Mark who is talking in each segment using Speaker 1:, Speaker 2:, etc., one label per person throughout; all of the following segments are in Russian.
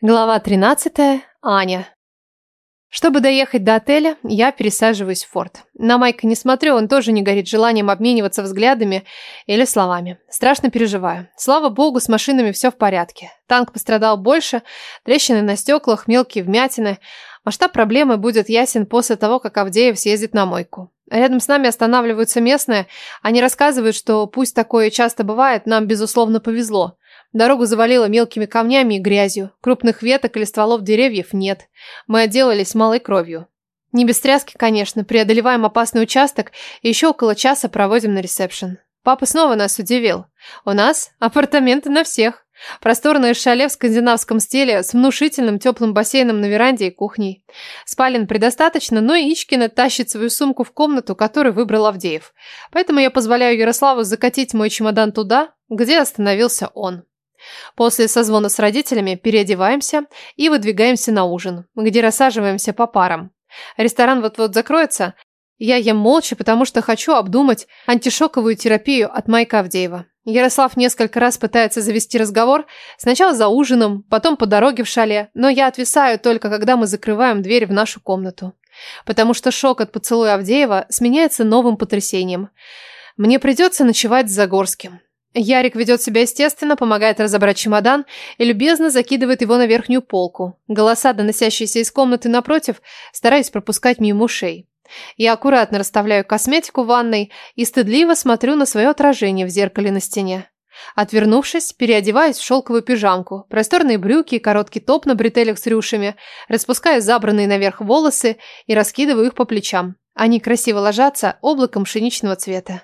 Speaker 1: Глава 13. Аня. Чтобы доехать до отеля, я пересаживаюсь в форт. На Майка не смотрю, он тоже не горит желанием обмениваться взглядами или словами. Страшно переживаю. Слава богу, с машинами все в порядке. Танк пострадал больше, трещины на стеклах, мелкие вмятины. Масштаб проблемы будет ясен после того, как Авдеев съездит на мойку. Рядом с нами останавливаются местные. Они рассказывают, что пусть такое часто бывает, нам, безусловно, повезло. Дорогу завалило мелкими камнями и грязью. Крупных веток или стволов деревьев нет. Мы отделались малой кровью. Не без тряски, конечно, преодолеваем опасный участок и еще около часа проводим на ресепшн. Папа снова нас удивил. У нас апартаменты на всех. Просторное шале в скандинавском стиле с внушительным теплым бассейном на веранде и кухней. Спален предостаточно, но Ичкина тащит свою сумку в комнату, которую выбрал Авдеев. Поэтому я позволяю Ярославу закатить мой чемодан туда, где остановился он. После созвона с родителями переодеваемся и выдвигаемся на ужин, где рассаживаемся по парам. Ресторан вот-вот закроется. Я ем молча, потому что хочу обдумать антишоковую терапию от Майка Авдеева. Ярослав несколько раз пытается завести разговор, сначала за ужином, потом по дороге в шале, но я отвисаю только когда мы закрываем дверь в нашу комнату. Потому что шок от поцелуя Авдеева сменяется новым потрясением. Мне придется ночевать с Загорским. Ярик ведет себя естественно, помогает разобрать чемодан и любезно закидывает его на верхнюю полку. Голоса, доносящиеся из комнаты напротив, стараюсь пропускать мимо ушей. Я аккуратно расставляю косметику в ванной и стыдливо смотрю на свое отражение в зеркале на стене. Отвернувшись, переодеваюсь в шелковую пижамку, просторные брюки и короткий топ на бретелях с рюшами, распускаю забранные наверх волосы и раскидываю их по плечам. Они красиво ложатся облаком пшеничного цвета.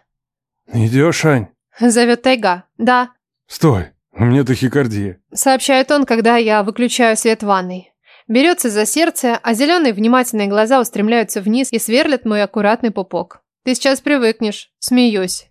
Speaker 2: «Идешь, Ань?»
Speaker 1: Зовет Тайга. Да.
Speaker 2: Стой, у меня тахикардия.
Speaker 1: Сообщает он, когда я выключаю свет ванной. Берется за сердце, а зеленые внимательные глаза устремляются вниз и сверлят мой аккуратный пупок. Ты сейчас привыкнешь. Смеюсь.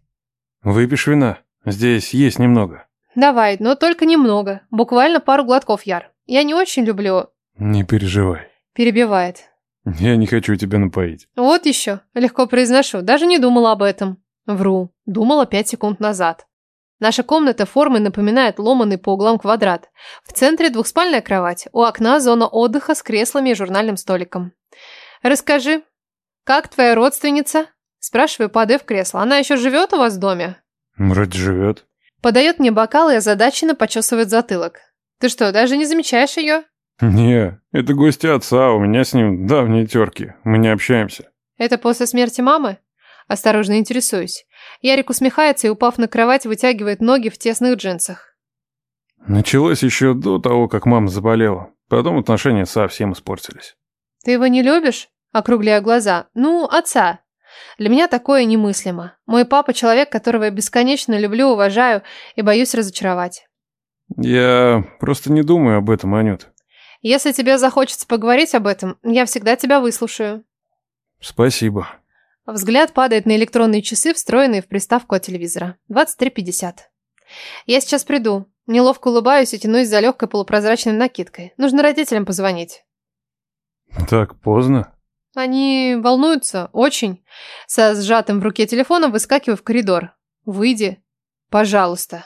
Speaker 2: Выпьешь вина? Здесь есть немного.
Speaker 1: Давай, но только немного. Буквально пару глотков, Яр. Я не очень люблю...
Speaker 2: Не переживай.
Speaker 1: Перебивает.
Speaker 2: Я не хочу тебя напоить.
Speaker 1: Вот еще. Легко произношу. Даже не думала об этом. Вру. Думала пять секунд назад. Наша комната формы напоминает ломаный по углам квадрат. В центре двухспальная кровать, у окна зона отдыха с креслами и журнальным столиком. «Расскажи, как твоя родственница?» Спрашиваю, падая в кресло. «Она еще живет у вас в доме?»
Speaker 2: «Вроде живет».
Speaker 1: Подает мне бокал и озадаченно почесывает затылок. «Ты что, даже не замечаешь ее?»
Speaker 2: «Не, это гости отца, у меня с ним давние терки, мы не общаемся».
Speaker 1: «Это после смерти мамы?» Осторожно интересуюсь. Ярик усмехается и, упав на кровать, вытягивает ноги в тесных джинсах.
Speaker 2: Началось еще до того, как мама заболела. Потом отношения совсем испортились.
Speaker 1: Ты его не любишь? Округляю глаза. Ну, отца. Для меня такое немыслимо. Мой папа человек, которого я бесконечно люблю, уважаю и боюсь разочаровать.
Speaker 2: Я просто не думаю об этом, Анют.
Speaker 1: Если тебе захочется поговорить об этом, я всегда тебя выслушаю.
Speaker 2: Спасибо.
Speaker 1: Взгляд падает на электронные часы, встроенные в приставку от телевизора. 23.50. Я сейчас приду. Неловко улыбаюсь и тянусь за легкой полупрозрачной накидкой. Нужно родителям позвонить.
Speaker 2: Так поздно?
Speaker 1: Они волнуются. Очень. Со сжатым в руке телефоном выскакиваю в коридор. Выйди. Пожалуйста.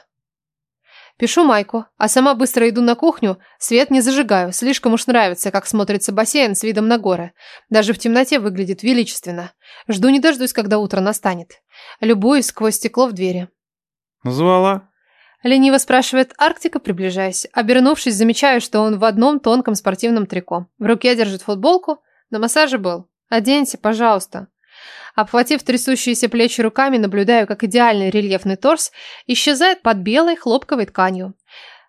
Speaker 1: Пишу Майку, а сама быстро иду на кухню, свет не зажигаю, слишком уж нравится, как смотрится бассейн с видом на горы. Даже в темноте выглядит величественно. Жду не дождусь, когда утро настанет. Любуюсь сквозь стекло в двери.
Speaker 2: Звала?
Speaker 1: Лениво спрашивает Арктика, приближаясь. Обернувшись, замечаю, что он в одном тонком спортивном трико. В руке держит футболку. На массаже был. Оденься, пожалуйста. Обхватив трясущиеся плечи руками, наблюдаю, как идеальный рельефный торс исчезает под белой хлопковой тканью.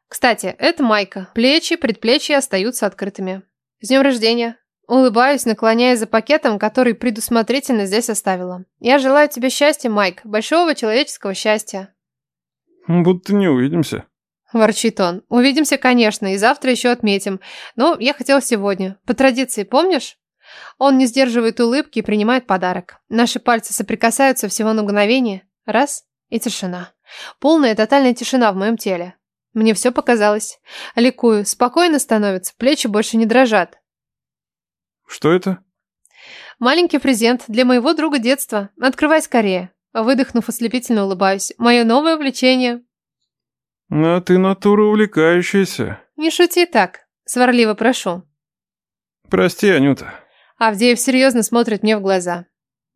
Speaker 1: Кстати, это майка. Плечи, предплечья остаются открытыми. С днем рождения. Улыбаюсь, наклоняясь за пакетом, который предусмотрительно здесь оставила. Я желаю тебе счастья, Майк. Большого человеческого счастья.
Speaker 2: Будто не увидимся.
Speaker 1: Ворчит он. Увидимся, конечно, и завтра еще отметим. Но я хотел сегодня. По традиции, помнишь? Он не сдерживает улыбки и принимает подарок. Наши пальцы соприкасаются всего на мгновение. Раз – и тишина. Полная тотальная тишина в моем теле. Мне все показалось. Ликую, спокойно становится, плечи больше не дрожат.
Speaker 2: Что это?
Speaker 1: Маленький презент для моего друга детства. Открывай скорее. Выдохнув, ослепительно улыбаюсь. Мое новое увлечение.
Speaker 2: А ты натура увлекающаяся.
Speaker 1: Не шути так. Сварливо прошу.
Speaker 2: Прости, Анюта.
Speaker 1: Авдеев серьезно смотрит мне в глаза.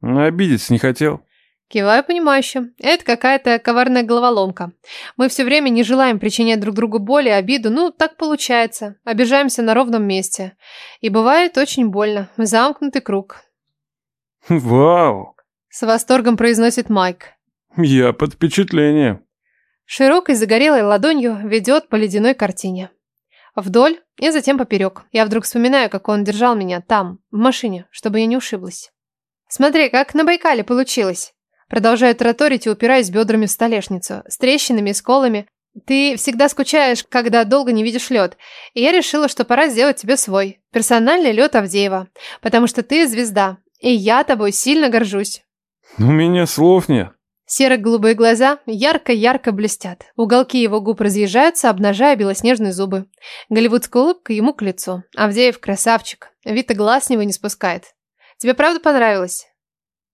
Speaker 2: Обидеться не хотел.
Speaker 1: Киваю понимающе. Это какая-то коварная головоломка. Мы все время не желаем причинять друг другу боль и обиду, ну, так получается. Обижаемся на ровном месте. И бывает очень больно. Замкнутый круг.
Speaker 2: Вау!
Speaker 1: С восторгом произносит Майк.
Speaker 2: Я под впечатлением.
Speaker 1: Широкой загорелой ладонью ведет по ледяной картине. Вдоль и затем поперек. Я вдруг вспоминаю, как он держал меня там, в машине, чтобы я не ушиблась. Смотри, как на Байкале получилось. Продолжаю тараторить и упираясь бедрами в столешницу, с трещинами и сколами. Ты всегда скучаешь, когда долго не видишь лед. И я решила, что пора сделать тебе свой. Персональный лед Авдеева. Потому что ты звезда. И я тобой сильно горжусь.
Speaker 2: У меня слов нет.
Speaker 1: Серо-голубые глаза ярко-ярко блестят. Уголки его губ разъезжаются, обнажая белоснежные зубы. Голливудская улыбка ему к лицу. Авдеев красавчик. Вита глаз с него не спускает. Тебе правда понравилось?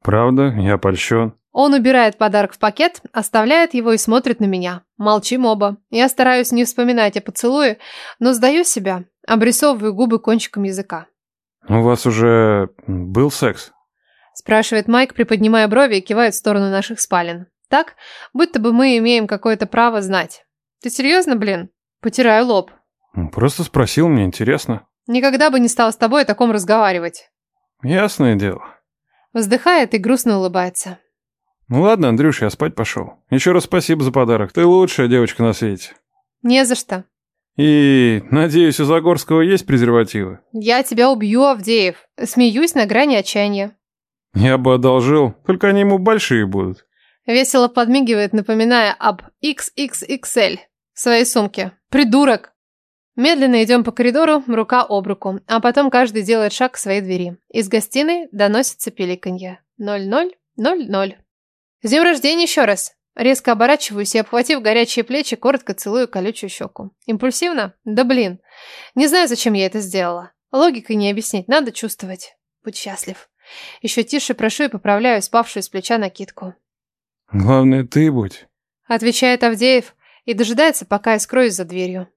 Speaker 2: Правда, я польщен.
Speaker 1: Он убирает подарок в пакет, оставляет его и смотрит на меня. Молчим оба. Я стараюсь не вспоминать о поцелуе, но сдаю себя, обрисовываю губы кончиком языка.
Speaker 2: У вас уже был секс?
Speaker 1: Спрашивает Майк, приподнимая брови и кивает в сторону наших спален. Так, будто бы мы имеем какое-то право знать. Ты серьезно, блин? Потираю лоб.
Speaker 2: Просто спросил, мне интересно.
Speaker 1: Никогда бы не стал с тобой о таком разговаривать.
Speaker 2: Ясное дело.
Speaker 1: Вздыхает и грустно улыбается.
Speaker 2: Ну ладно, Андрюш, я спать пошел. Еще раз спасибо за подарок. Ты лучшая девочка на свете.
Speaker 1: Не за что.
Speaker 2: И, надеюсь, у Загорского есть презервативы?
Speaker 1: Я тебя убью, Авдеев. Смеюсь на грани отчаяния.
Speaker 2: Я бы одолжил, только они ему большие будут.
Speaker 1: Весело подмигивает, напоминая об XXXL в своей сумке. Придурок! Медленно идем по коридору, рука об руку, а потом каждый делает шаг к своей двери. Из гостиной доносится пиликанье. Ноль-ноль, ноль-ноль. С днем рождения еще раз! Резко оборачиваюсь и, обхватив горячие плечи, коротко целую колючую щеку. Импульсивно? Да блин. Не знаю, зачем я это сделала. Логикой не объяснить, надо чувствовать. Будь счастлив. Еще тише прошу и поправляю спавшую с плеча накидку.
Speaker 2: Главное, ты будь.
Speaker 1: Отвечает Авдеев и дожидается, пока я скроюсь за дверью.